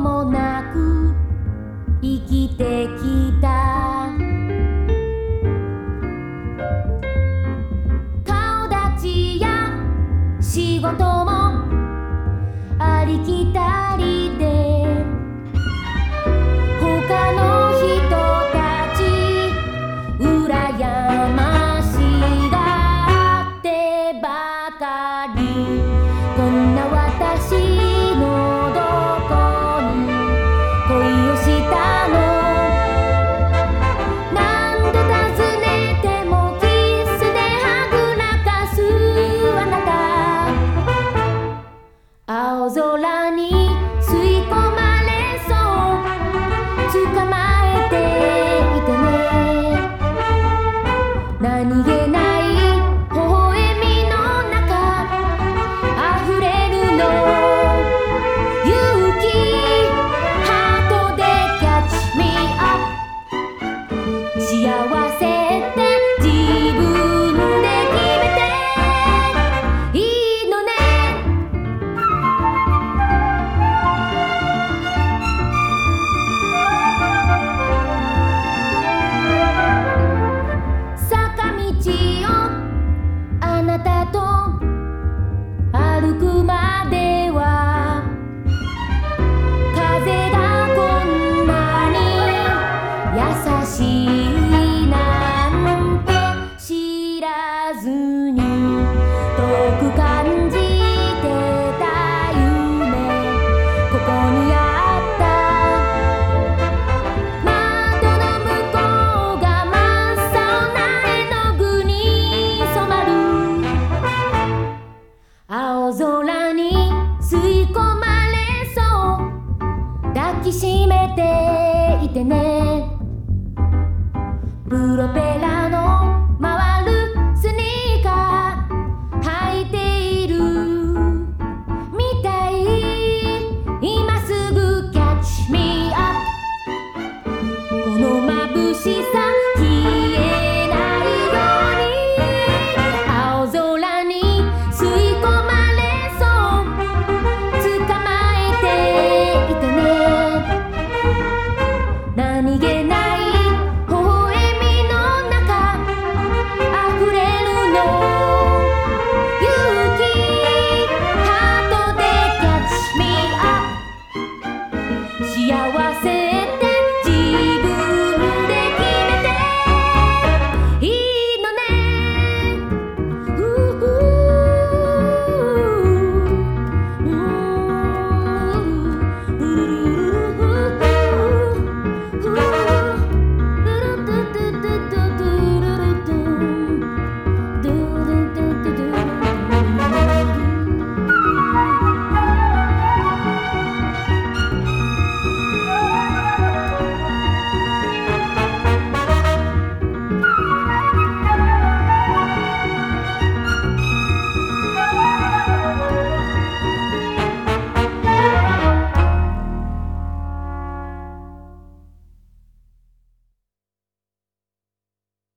もなく生きてきた」「顔立ちや仕事もありきたり」きしめていてね。プロペラ